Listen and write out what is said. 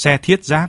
xe thiết giáp,